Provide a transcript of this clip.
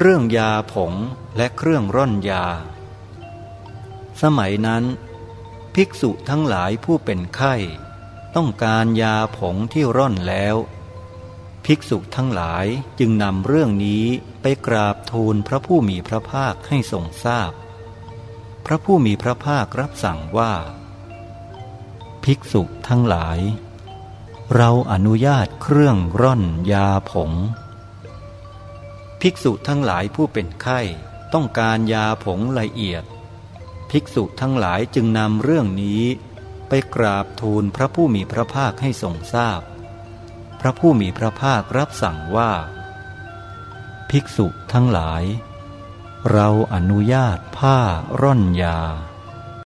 เรื่องยาผงและเครื่องร่อนยา สมัยนั้น ภิกษุทั้งหลายผู้เป็นไข้ ต้องการยาผงที่ร่อนแล้ว ภิกษุทั้งหลายจึงนำเรื่องนี้ไปกราบทูลพระผู้มีพระภาคให้ทรงทราบพพระผู้มีพระภาครับสั่งว่า ภิกษุทั้งหลาย เราอนุญาตเครื่องร่อนยาผง ภิกษุทั้งหลายผู้เป็นไข้ต้องการยาผงละเอียด ภิกษุทั้งหลายจึงนำเรื่องนี้ ไปกราบทูลพระผู้มีพระภาคให้ทรงทราบพพระผู้มีพระภาครับสั่งว่า ภิกษุทั้งหลาย เราอนุญาตผ้าร่อนยา